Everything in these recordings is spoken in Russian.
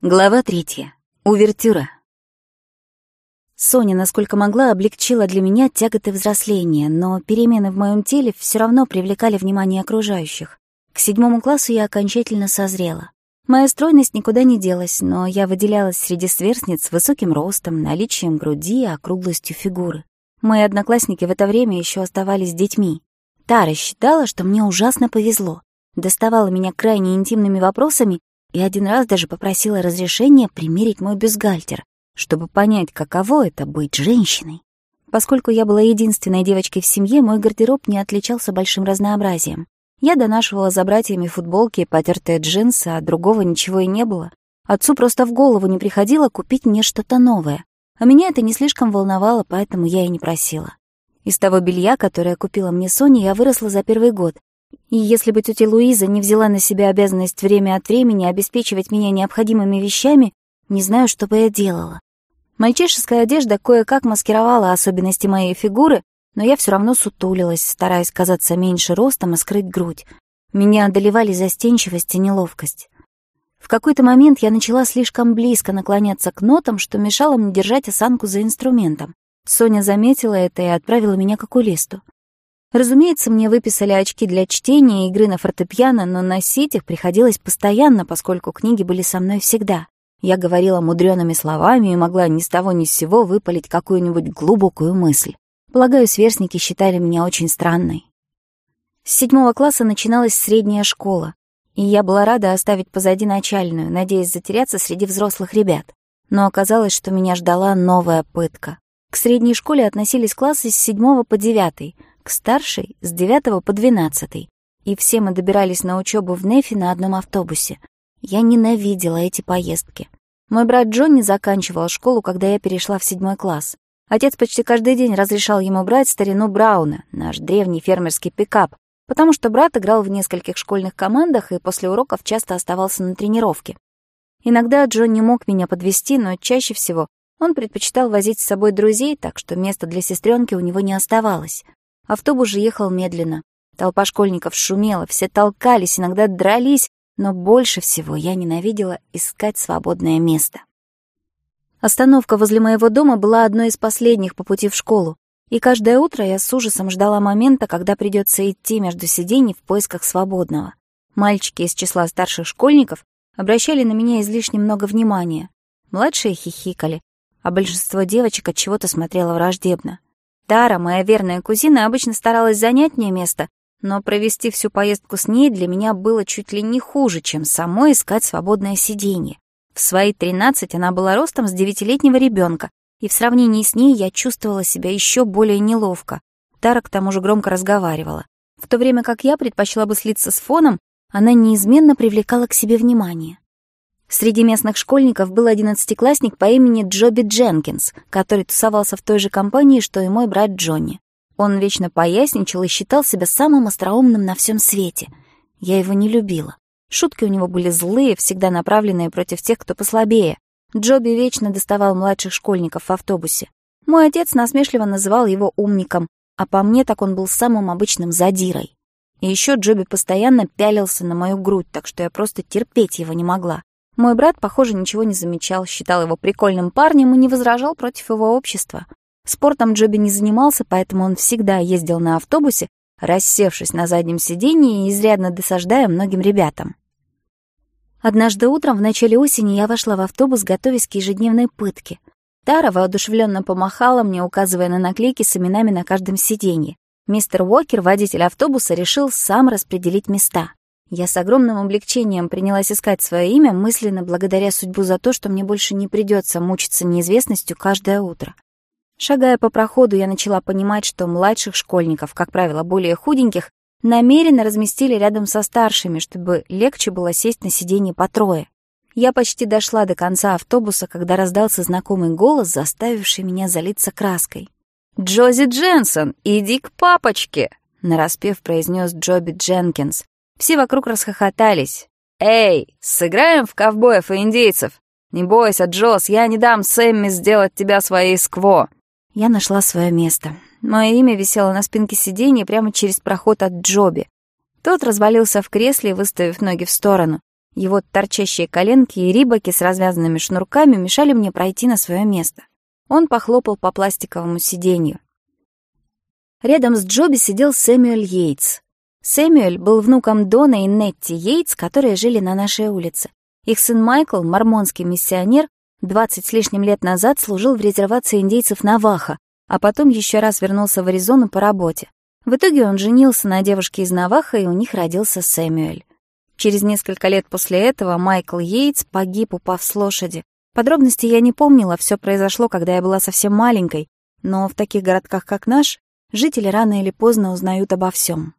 Глава третья. Увертюра. Соня, насколько могла, облегчила для меня тяготы взросления, но перемены в моем теле все равно привлекали внимание окружающих. К седьмому классу я окончательно созрела. Моя стройность никуда не делась, но я выделялась среди сверстниц высоким ростом, наличием груди и округлостью фигуры. Мои одноклассники в это время еще оставались детьми. Тара считала, что мне ужасно повезло. Доставала меня крайне интимными вопросами и один раз даже попросила разрешения примерить мой бюстгальтер, чтобы понять, каково это быть женщиной. Поскольку я была единственной девочкой в семье, мой гардероб не отличался большим разнообразием. Я донашивала за братьями футболки и потертые джинсы, а другого ничего и не было. Отцу просто в голову не приходило купить мне что-то новое. А меня это не слишком волновало, поэтому я и не просила. Из того белья, которое купила мне Соня, я выросла за первый год, и Если бы тетя Луиза не взяла на себя обязанность время от времени обеспечивать меня необходимыми вещами, не знаю, что бы я делала. Мальчишеская одежда кое-как маскировала особенности моей фигуры, но я все равно сутулилась, стараясь казаться меньше ростом и скрыть грудь. Меня одолевали застенчивость и неловкость. В какой-то момент я начала слишком близко наклоняться к нотам, что мешало мне держать осанку за инструментом. Соня заметила это и отправила меня к окулисту. Разумеется, мне выписали очки для чтения и игры на фортепиано, но носить их приходилось постоянно, поскольку книги были со мной всегда. Я говорила мудреными словами и могла ни с того ни с сего выпалить какую-нибудь глубокую мысль. Полагаю, сверстники считали меня очень странной. С седьмого класса начиналась средняя школа, и я была рада оставить позади начальную, надеясь затеряться среди взрослых ребят. Но оказалось, что меня ждала новая пытка. К средней школе относились классы с седьмого по девятый — как старший, с 9 по 12, и все мы добирались на учебу в Нефе на одном автобусе. Я ненавидела эти поездки. Мой брат Джонни заканчивал школу, когда я перешла в седьмой класс. Отец почти каждый день разрешал ему брать старину Брауна, наш древний фермерский пикап, потому что брат играл в нескольких школьных командах и после уроков часто оставался на тренировке. Иногда Джонни мог меня подвести, но чаще всего он предпочитал возить с собой друзей, так что места для сестренки у него не оставалось. Автобус же ехал медленно. Толпа школьников шумела, все толкались, иногда дрались, но больше всего я ненавидела искать свободное место. Остановка возле моего дома была одной из последних по пути в школу, и каждое утро я с ужасом ждала момента, когда придется идти между сидений в поисках свободного. Мальчики из числа старших школьников обращали на меня излишне много внимания. Младшие хихикали, а большинство девочек от чего-то смотрело враждебно. Тара, моя верная кузина, обычно старалась занять мне место, но провести всю поездку с ней для меня было чуть ли не хуже, чем самой искать свободное сиденье. В свои 13 она была ростом с девятилетнего ребенка, и в сравнении с ней я чувствовала себя еще более неловко. Тара к тому же громко разговаривала. В то время как я предпочла бы слиться с фоном, она неизменно привлекала к себе внимание. Среди местных школьников был одиннадцатиклассник по имени Джоби Дженкинс, который тусовался в той же компании, что и мой брат Джонни. Он вечно поясничал и считал себя самым остроумным на всем свете. Я его не любила. Шутки у него были злые, всегда направленные против тех, кто послабее. Джоби вечно доставал младших школьников в автобусе. Мой отец насмешливо называл его умником, а по мне так он был самым обычным задирой. И еще Джоби постоянно пялился на мою грудь, так что я просто терпеть его не могла. Мой брат, похоже, ничего не замечал, считал его прикольным парнем и не возражал против его общества. Спортом Джоби не занимался, поэтому он всегда ездил на автобусе, рассевшись на заднем сидении и изрядно досаждая многим ребятам. Однажды утром в начале осени я вошла в автобус, готовясь к ежедневной пытке. Тара воодушевленно помахала мне, указывая на наклейки с именами на каждом сиденье. Мистер Уокер, водитель автобуса, решил сам распределить места. Я с огромным облегчением принялась искать свое имя, мысленно благодаря судьбу за то, что мне больше не придется мучиться неизвестностью каждое утро. Шагая по проходу, я начала понимать, что младших школьников, как правило, более худеньких, намеренно разместили рядом со старшими, чтобы легче было сесть на сиденье по трое. Я почти дошла до конца автобуса, когда раздался знакомый голос, заставивший меня залиться краской. «Джози Дженсон, иди к папочке!» — нараспев произнес Джоби Дженкинс, Все вокруг расхохотались. «Эй, сыграем в ковбоев и индейцев? Не бойся, Джос, я не дам Сэмми сделать тебя своей скво!» Я нашла свое место. Мое имя висело на спинке сиденья прямо через проход от Джоби. Тот развалился в кресле, выставив ноги в сторону. Его торчащие коленки и рибаки с развязанными шнурками мешали мне пройти на свое место. Он похлопал по пластиковому сиденью. Рядом с Джоби сидел Сэмюэль Йейтс. Сэмюэль был внуком Дона и Нетти Йейтс, которые жили на нашей улице. Их сын Майкл, мормонский миссионер, 20 с лишним лет назад служил в резервации индейцев Наваха, а потом еще раз вернулся в Аризону по работе. В итоге он женился на девушке из Наваха, и у них родился Сэмюэль. Через несколько лет после этого Майкл Йейтс погиб, упав с лошади. Подробности я не помнила, все произошло, когда я была совсем маленькой, но в таких городках, как наш, жители рано или поздно узнают обо всем.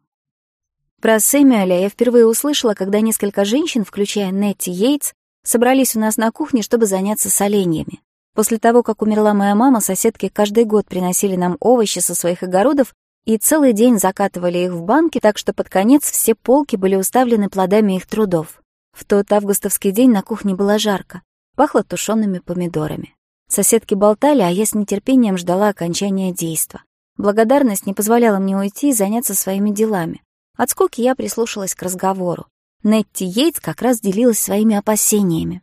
Про Просэмиаля я впервые услышала, когда несколько женщин, включая Нетти Йейтс, собрались у нас на кухне, чтобы заняться соленьями. После того, как умерла моя мама, соседки каждый год приносили нам овощи со своих огородов и целый день закатывали их в банки, так что под конец все полки были уставлены плодами их трудов. В тот августовский день на кухне было жарко, пахло тушеными помидорами. Соседки болтали, а я с нетерпением ждала окончания действа. Благодарность не позволяла мне уйти и заняться своими делами. От скуки я прислушалась к разговору. Нетти Йейтс как раз делилась своими опасениями.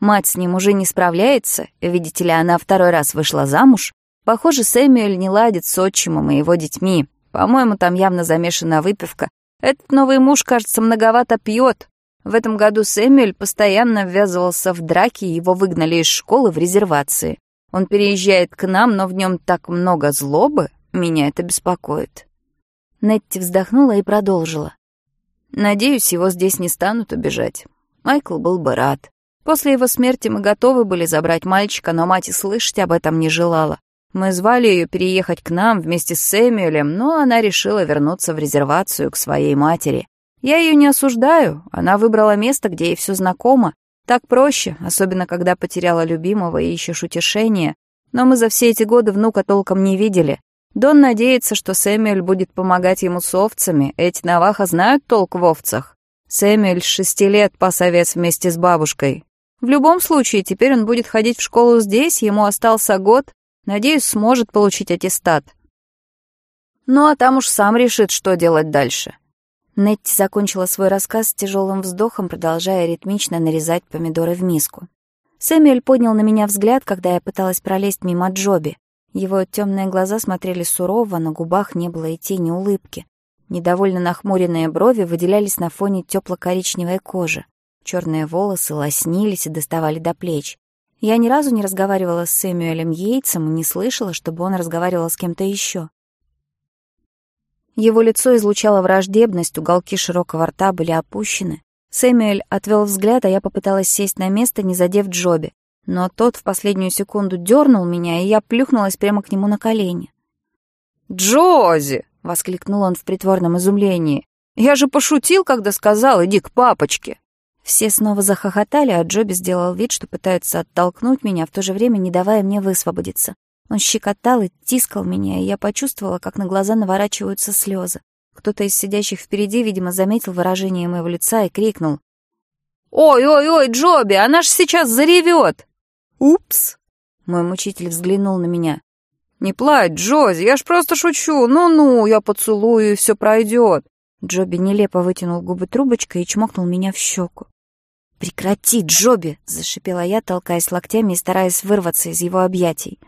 Мать с ним уже не справляется, видите ли, она второй раз вышла замуж. Похоже, Сэмюэль не ладит с отчимом и его детьми. По-моему, там явно замешана выпивка. Этот новый муж, кажется, многовато пьет. В этом году Сэмюэль постоянно ввязывался в драки, его выгнали из школы в резервации. Он переезжает к нам, но в нем так много злобы, меня это беспокоит. Нетти вздохнула и продолжила. «Надеюсь, его здесь не станут убежать. Майкл был бы рад. После его смерти мы готовы были забрать мальчика, но мать и слышать об этом не желала. Мы звали ее переехать к нам вместе с Сэмюэлем, но она решила вернуться в резервацию к своей матери. Я ее не осуждаю, она выбрала место, где ей все знакомо. Так проще, особенно когда потеряла любимого и ищешь утешения. Но мы за все эти годы внука толком не видели. Дон надеется, что Сэмюэль будет помогать ему с овцами. Эти наваха знают толк в овцах. Сэмюэль с шести лет пасовец вместе с бабушкой. В любом случае, теперь он будет ходить в школу здесь, ему остался год. Надеюсь, сможет получить аттестат. Ну а там уж сам решит, что делать дальше. Нетти закончила свой рассказ с тяжелым вздохом, продолжая ритмично нарезать помидоры в миску. Сэмюэль поднял на меня взгляд, когда я пыталась пролезть мимо Джоби. Его темные глаза смотрели сурово, на губах не было и тени улыбки. Недовольно нахмуренные брови выделялись на фоне тепло-коричневой кожи. Черные волосы лоснились и доставали до плеч. Я ни разу не разговаривала с Сэмюэлем Йейтсом и не слышала, чтобы он разговаривал с кем-то еще. Его лицо излучало враждебность, уголки широкого рта были опущены. Сэмюэль отвел взгляд, а я попыталась сесть на место, не задев Джоби но тот в последнюю секунду дернул меня, и я плюхнулась прямо к нему на колени. «Джози!» — воскликнул он в притворном изумлении. «Я же пошутил, когда сказал, иди к папочке!» Все снова захохотали, а Джоби сделал вид, что пытается оттолкнуть меня, в то же время не давая мне высвободиться. Он щекотал и тискал меня, и я почувствовала, как на глаза наворачиваются слезы. Кто-то из сидящих впереди, видимо, заметил выражение моего лица и крикнул. «Ой-ой-ой, Джоби, она ж сейчас заревет!» «Упс!» Мой мучитель взглянул на меня. «Не плачь, Джози, я ж просто шучу. Ну-ну, я поцелую, и все пройдет». Джоби нелепо вытянул губы трубочкой и чмокнул меня в щеку. «Прекрати, Джоби!» — зашипела я, толкаясь локтями и стараясь вырваться из его объятий.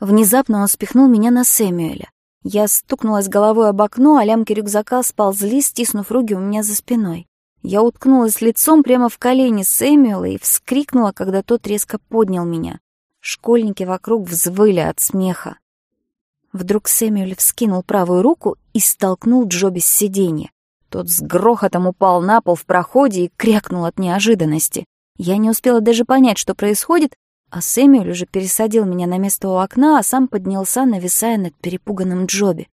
Внезапно он спихнул меня на Сэмюэля. Я стукнулась головой об окно, а лямки рюкзака сползли, стиснув руки у меня за спиной. Я уткнулась лицом прямо в колени Сэмюэла и вскрикнула, когда тот резко поднял меня. Школьники вокруг взвыли от смеха. Вдруг Сэмюэль вскинул правую руку и столкнул Джоби с сиденья. Тот с грохотом упал на пол в проходе и крякнул от неожиданности. Я не успела даже понять, что происходит, а Сэмюэль уже пересадил меня на место у окна, а сам поднялся, нависая над перепуганным Джоби.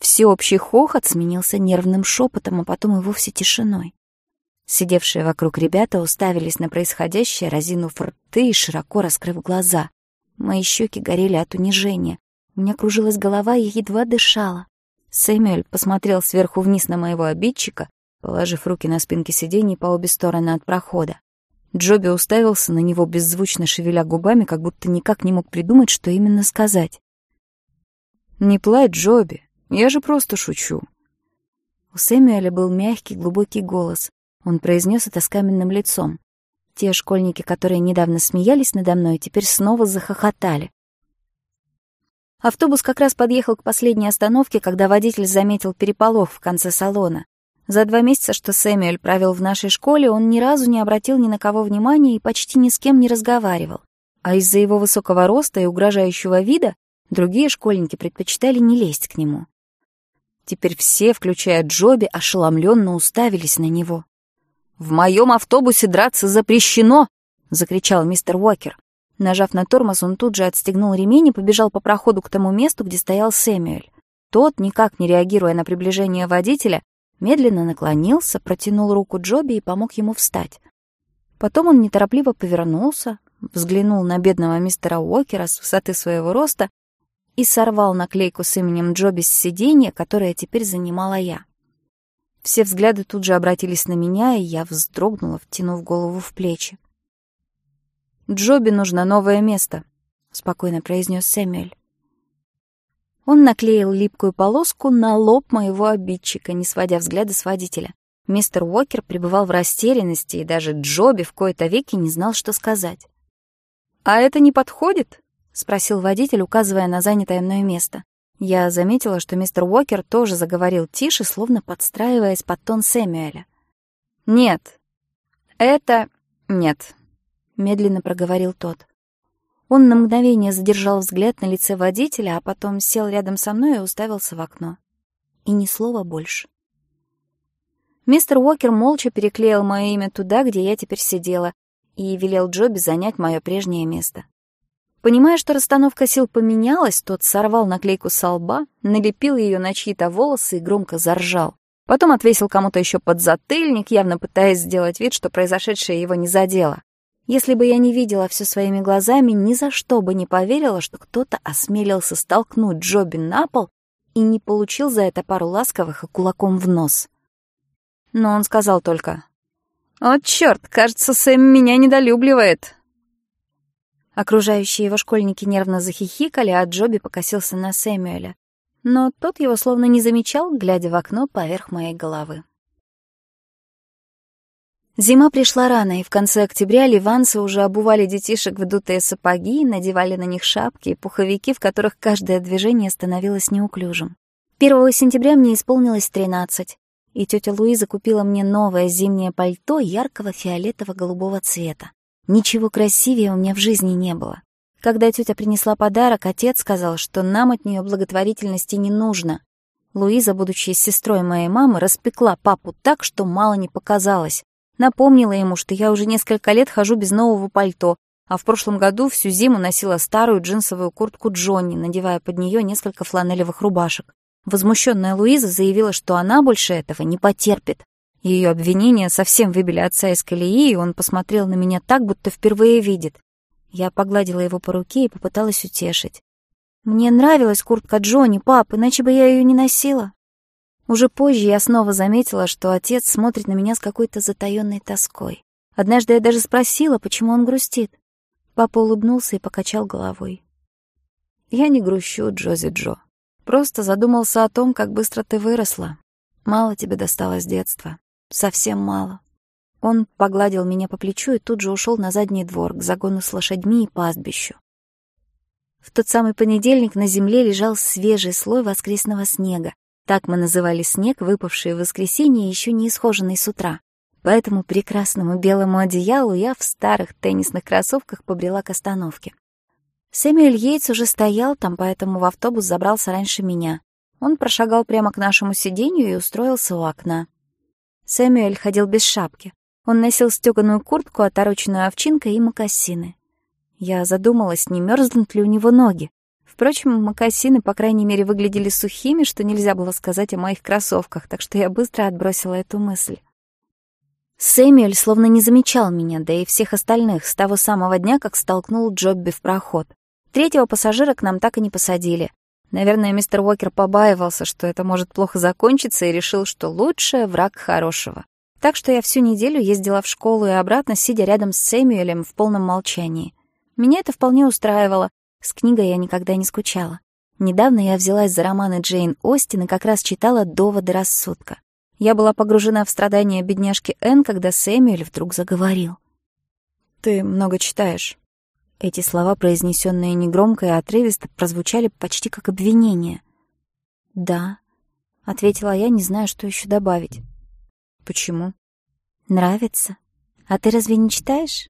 Всеобщий хохот сменился нервным шепотом, а потом и вовсе тишиной. Сидевшие вокруг ребята уставились на происходящее, разинув рты и широко раскрыв глаза. Мои щеки горели от унижения. У меня кружилась голова, и едва дышала. Сэмюэль посмотрел сверху вниз на моего обидчика, положив руки на спинки сидений по обе стороны от прохода. Джоби уставился на него, беззвучно шевеля губами, как будто никак не мог придумать, что именно сказать. «Не плачь, Джоби, я же просто шучу». У Сэмюэля был мягкий, глубокий голос. Он произнес это с каменным лицом. Те школьники, которые недавно смеялись надо мной, теперь снова захохотали. Автобус как раз подъехал к последней остановке, когда водитель заметил переполох в конце салона. За два месяца, что Сэмюэль провел в нашей школе, он ни разу не обратил ни на кого внимания и почти ни с кем не разговаривал. А из-за его высокого роста и угрожающего вида другие школьники предпочитали не лезть к нему. Теперь все, включая Джоби, ошеломленно уставились на него. «В моем автобусе драться запрещено!» — закричал мистер Уокер. Нажав на тормоз, он тут же отстегнул ремень и побежал по проходу к тому месту, где стоял Сэмюэль. Тот, никак не реагируя на приближение водителя, медленно наклонился, протянул руку Джоби и помог ему встать. Потом он неторопливо повернулся, взглянул на бедного мистера Уокера с высоты своего роста и сорвал наклейку с именем Джоби с сиденья, которое теперь занимала я. Все взгляды тут же обратились на меня, и я вздрогнула, втянув голову в плечи. «Джоби нужно новое место», — спокойно произнес Сэмюэль. Он наклеил липкую полоску на лоб моего обидчика, не сводя взгляда с водителя. Мистер Уокер пребывал в растерянности, и даже Джоби в кои-то веки не знал, что сказать. «А это не подходит?» — спросил водитель, указывая на занятое мной место. Я заметила, что мистер Уокер тоже заговорил тише, словно подстраиваясь под тон Сэмюэля. «Нет, это... нет», — медленно проговорил тот. Он на мгновение задержал взгляд на лице водителя, а потом сел рядом со мной и уставился в окно. И ни слова больше. Мистер Уокер молча переклеил мое имя туда, где я теперь сидела, и велел Джоби занять мое прежнее место. Понимая, что расстановка сил поменялась, тот сорвал наклейку со лба, налепил ее на чьи-то волосы и громко заржал. Потом отвесил кому-то еще подзатыльник, явно пытаясь сделать вид, что произошедшее его не задело. Если бы я не видела все своими глазами, ни за что бы не поверила, что кто-то осмелился столкнуть Джоби на пол и не получил за это пару ласковых и кулаком в нос. Но он сказал только «О, чёрт! кажется, Сэм меня недолюбливает». Окружающие его школьники нервно захихикали, а Джоби покосился на Сэмюэля. Но тот его словно не замечал, глядя в окно поверх моей головы. Зима пришла рано, и в конце октября ливанцы уже обували детишек в дутые сапоги, надевали на них шапки и пуховики, в которых каждое движение становилось неуклюжим. 1 сентября мне исполнилось 13, и тетя Луиза купила мне новое зимнее пальто яркого фиолетово-голубого цвета. Ничего красивее у меня в жизни не было. Когда тетя принесла подарок, отец сказал, что нам от нее благотворительности не нужно. Луиза, будучи сестрой моей мамы, распекла папу так, что мало не показалось. Напомнила ему, что я уже несколько лет хожу без нового пальто, а в прошлом году всю зиму носила старую джинсовую куртку Джонни, надевая под нее несколько фланелевых рубашек. Возмущенная Луиза заявила, что она больше этого не потерпит. Ее обвинения совсем выбили отца из колеи, и он посмотрел на меня так, будто впервые видит. Я погладила его по руке и попыталась утешить. «Мне нравилась куртка Джонни, пап, иначе бы я ее не носила». Уже позже я снова заметила, что отец смотрит на меня с какой-то затаённой тоской. Однажды я даже спросила, почему он грустит. Папа улыбнулся и покачал головой. «Я не грущу, Джози Джо. Просто задумался о том, как быстро ты выросла. Мало тебе досталось детства. Совсем мало. Он погладил меня по плечу и тут же ушел на задний двор, к загону с лошадьми и пастбищу. В тот самый понедельник на земле лежал свежий слой воскресного снега. Так мы называли снег, выпавший в воскресенье, еще не исхоженный с утра. По этому прекрасному белому одеялу я в старых теннисных кроссовках побрела к остановке. Сэмюэль Йейтс уже стоял там, поэтому в автобус забрался раньше меня. Он прошагал прямо к нашему сиденью и устроился у окна. Сэмюэль ходил без шапки. Он носил стёганую куртку, отороченную овчинкой и мокасины. Я задумалась, не мерзнут ли у него ноги. Впрочем, мокасины, по крайней мере, выглядели сухими, что нельзя было сказать о моих кроссовках, так что я быстро отбросила эту мысль. Сэмюэль словно не замечал меня, да и всех остальных, с того самого дня, как столкнул Джобби в проход. Третьего пассажира к нам так и не посадили, Наверное, мистер Уокер побаивался, что это может плохо закончиться, и решил, что лучшее — враг хорошего. Так что я всю неделю ездила в школу и обратно, сидя рядом с Сэмюэлем в полном молчании. Меня это вполне устраивало. С книгой я никогда не скучала. Недавно я взялась за романы Джейн Остин и как раз читала «Доводы рассудка». Я была погружена в страдания бедняжки Энн, когда Сэмюэль вдруг заговорил. «Ты много читаешь. Эти слова, произнесенные негромко и отрывисто, прозвучали почти как обвинение. «Да», — ответила я, не зная, что еще добавить. «Почему?» «Нравится. А ты разве не читаешь?»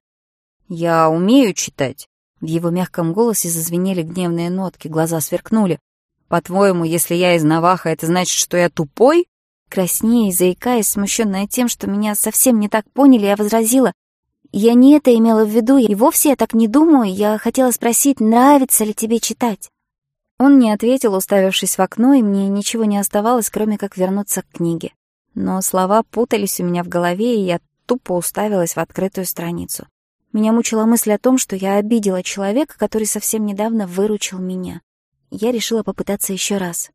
«Я умею читать». В его мягком голосе зазвенели гневные нотки, глаза сверкнули. «По-твоему, если я из Наваха, это значит, что я тупой?» Краснее, заикаясь, смущенная тем, что меня совсем не так поняли, я возразила. Я не это имела в виду, и вовсе я так не думаю. Я хотела спросить, нравится ли тебе читать. Он не ответил, уставившись в окно, и мне ничего не оставалось, кроме как вернуться к книге. Но слова путались у меня в голове, и я тупо уставилась в открытую страницу. Меня мучила мысль о том, что я обидела человека, который совсем недавно выручил меня. Я решила попытаться еще раз.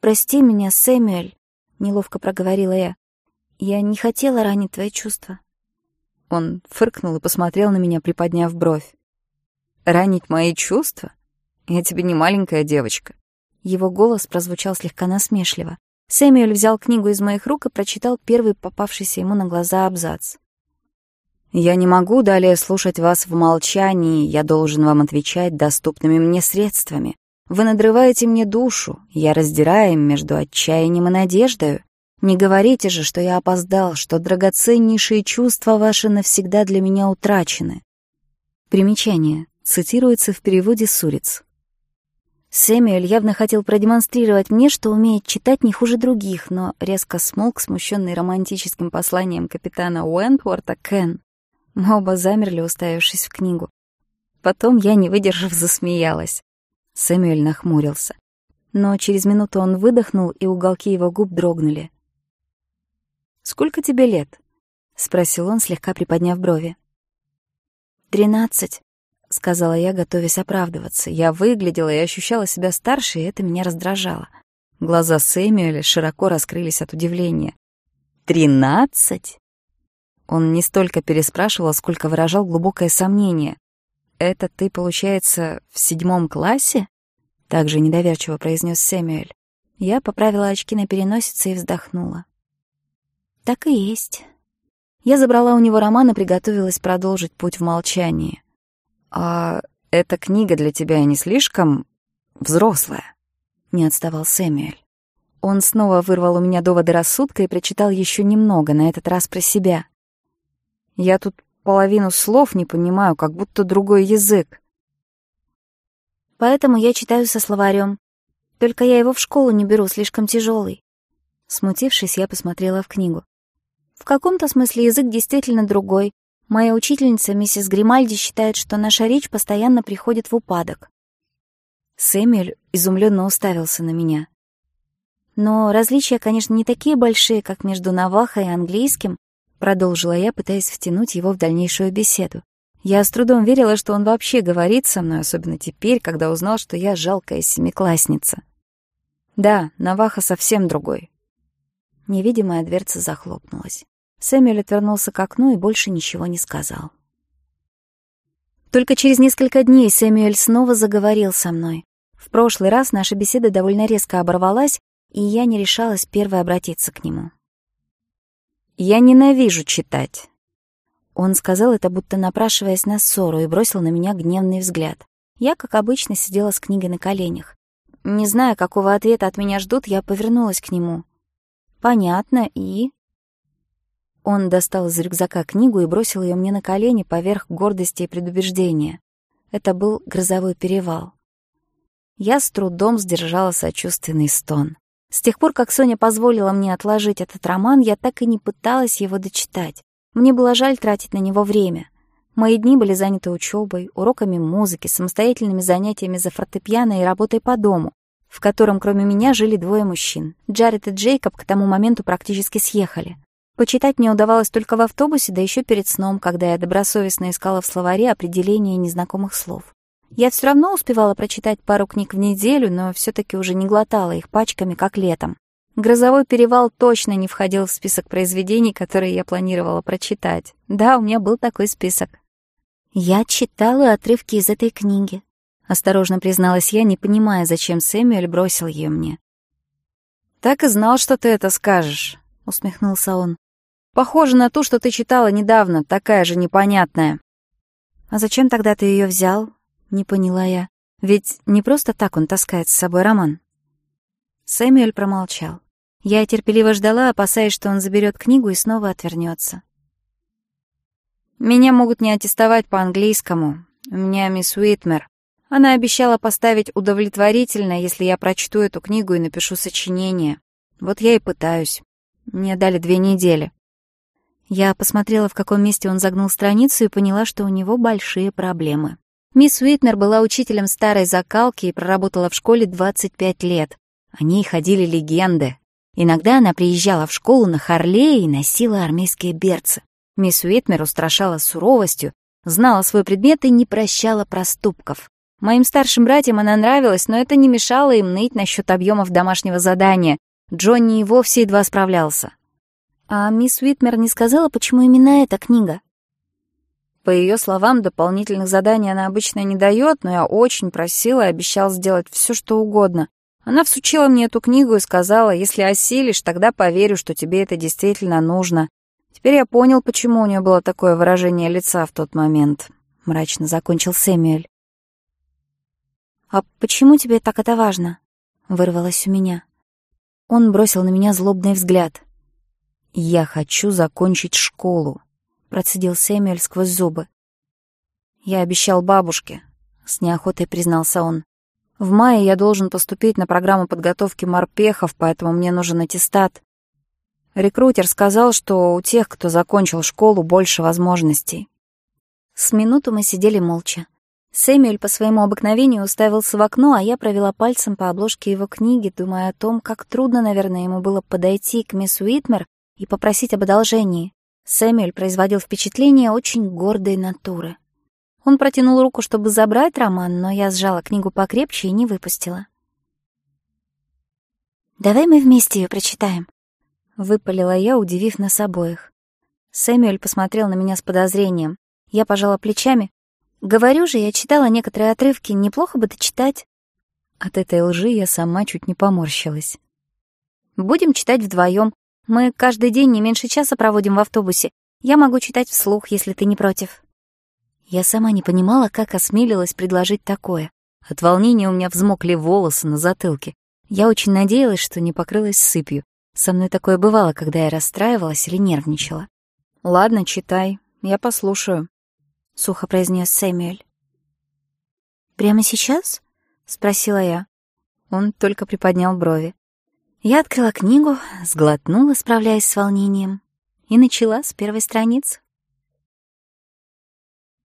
«Прости меня, Сэмюэль», — неловко проговорила я. «Я не хотела ранить твои чувства». Он фыркнул и посмотрел на меня, приподняв бровь. «Ранить мои чувства? Я тебе не маленькая девочка». Его голос прозвучал слегка насмешливо. Сэмюэль взял книгу из моих рук и прочитал первый попавшийся ему на глаза абзац. «Я не могу далее слушать вас в молчании, я должен вам отвечать доступными мне средствами. Вы надрываете мне душу, я раздираем между отчаянием и надеждою. Не говорите же, что я опоздал, что драгоценнейшие чувства ваши навсегда для меня утрачены. Примечание. Цитируется в переводе с Сэмюэль явно хотел продемонстрировать мне, что умеет читать не хуже других, но резко смолк, смущенный романтическим посланием капитана Уэнтворта Кен. Мы оба замерли, уставившись в книгу. Потом я, не выдержав, засмеялась. Сэмюэль нахмурился. Но через минуту он выдохнул, и уголки его губ дрогнули. «Сколько тебе лет?» — спросил он, слегка приподняв брови. «Тринадцать», — сказала я, готовясь оправдываться. Я выглядела и ощущала себя старше, и это меня раздражало. Глаза Сэмюэля широко раскрылись от удивления. «Тринадцать?» Он не столько переспрашивал, сколько выражал глубокое сомнение. «Это ты, получается, в седьмом классе?» Также недоверчиво произнес Сэмюэль. Я поправила очки на переносице и вздохнула. Так и есть. Я забрала у него роман и приготовилась продолжить путь в молчании. «А эта книга для тебя не слишком взрослая?» — не отставал Сэмюэль. Он снова вырвал у меня доводы рассудка и прочитал еще немного, на этот раз про себя. «Я тут половину слов не понимаю, как будто другой язык». «Поэтому я читаю со словарем. Только я его в школу не беру, слишком тяжелый. Смутившись, я посмотрела в книгу. В каком-то смысле язык действительно другой. Моя учительница, миссис Гримальди, считает, что наша речь постоянно приходит в упадок. Сэмюэль изумленно уставился на меня. «Но различия, конечно, не такие большие, как между Навахо и английским», продолжила я, пытаясь втянуть его в дальнейшую беседу. Я с трудом верила, что он вообще говорит со мной, особенно теперь, когда узнал, что я жалкая семиклассница. «Да, Наваха совсем другой», Невидимая дверца захлопнулась. Сэмюэль отвернулся к окну и больше ничего не сказал. Только через несколько дней Сэмюэль снова заговорил со мной. В прошлый раз наша беседа довольно резко оборвалась, и я не решалась первой обратиться к нему. «Я ненавижу читать», — он сказал это, будто напрашиваясь на ссору, и бросил на меня гневный взгляд. Я, как обычно, сидела с книгой на коленях. Не зная, какого ответа от меня ждут, я повернулась к нему — «Понятно, и...» Он достал из рюкзака книгу и бросил ее мне на колени поверх гордости и предубеждения. Это был «Грозовой перевал». Я с трудом сдержала сочувственный стон. С тех пор, как Соня позволила мне отложить этот роман, я так и не пыталась его дочитать. Мне было жаль тратить на него время. Мои дни были заняты учебой, уроками музыки, самостоятельными занятиями за фортепиано и работой по дому в котором кроме меня жили двое мужчин. Джаред и Джейкоб к тому моменту практически съехали. Почитать мне удавалось только в автобусе, да еще перед сном, когда я добросовестно искала в словаре определение незнакомых слов. Я все равно успевала прочитать пару книг в неделю, но все таки уже не глотала их пачками, как летом. «Грозовой перевал» точно не входил в список произведений, которые я планировала прочитать. Да, у меня был такой список. Я читала отрывки из этой книги, осторожно призналась я, не понимая, зачем Сэмюэль бросил ее мне. «Так и знал, что ты это скажешь», — усмехнулся он. «Похоже на ту, что ты читала недавно, такая же непонятная». «А зачем тогда ты ее взял?» — не поняла я. «Ведь не просто так он таскает с собой роман». Сэмюэль промолчал. Я терпеливо ждала, опасаясь, что он заберет книгу и снова отвернется. «Меня могут не аттестовать по-английскому. У меня мисс Уитмер», она обещала поставить удовлетворительно, если я прочту эту книгу и напишу сочинение. Вот я и пытаюсь. Мне дали две недели. Я посмотрела, в каком месте он загнул страницу, и поняла, что у него большие проблемы. Мисс Уитнер была учителем старой закалки и проработала в школе 25 лет. О ней ходили легенды. Иногда она приезжала в школу на Харлее и носила армейские берцы. Мисс Уитмер устрашала суровостью, знала свой предмет и не прощала проступков. Моим старшим братьям она нравилась, но это не мешало им ныть насчет объемов домашнего задания. Джонни и вовсе едва справлялся. А мисс Уитмер не сказала, почему именно эта книга? По ее словам, дополнительных заданий она обычно не дает, но я очень просила и обещал сделать все, что угодно. Она всучила мне эту книгу и сказала, если осилишь, тогда поверю, что тебе это действительно нужно. Теперь я понял, почему у нее было такое выражение лица в тот момент. Мрачно закончил Сэмюэль. «А почему тебе так это важно?» — вырвалось у меня. Он бросил на меня злобный взгляд. «Я хочу закончить школу», — процедил Сэмюэль сквозь зубы. «Я обещал бабушке», — с неохотой признался он. «В мае я должен поступить на программу подготовки морпехов, поэтому мне нужен аттестат. Рекрутер сказал, что у тех, кто закончил школу, больше возможностей». С минуту мы сидели молча. Сэмюэль по своему обыкновению уставился в окно, а я провела пальцем по обложке его книги, думая о том, как трудно, наверное, ему было подойти к мисс Уитмер и попросить об одолжении. Сэмюэль производил впечатление очень гордой натуры. Он протянул руку, чтобы забрать роман, но я сжала книгу покрепче и не выпустила. «Давай мы вместе ее прочитаем», — выпалила я, удивив нас обоих. Сэмюэль посмотрел на меня с подозрением. Я пожала плечами, Говорю же, я читала некоторые отрывки, неплохо бы дочитать. От этой лжи я сама чуть не поморщилась. Будем читать вдвоем. Мы каждый день не меньше часа проводим в автобусе. Я могу читать вслух, если ты не против. Я сама не понимала, как осмелилась предложить такое. От волнения у меня взмокли волосы на затылке. Я очень надеялась, что не покрылась сыпью. Со мной такое бывало, когда я расстраивалась или нервничала. «Ладно, читай. Я послушаю» сухо произнес Сэмюэль. «Прямо сейчас?» — спросила я. Он только приподнял брови. Я открыла книгу, сглотнула, справляясь с волнением, и начала с первой страницы.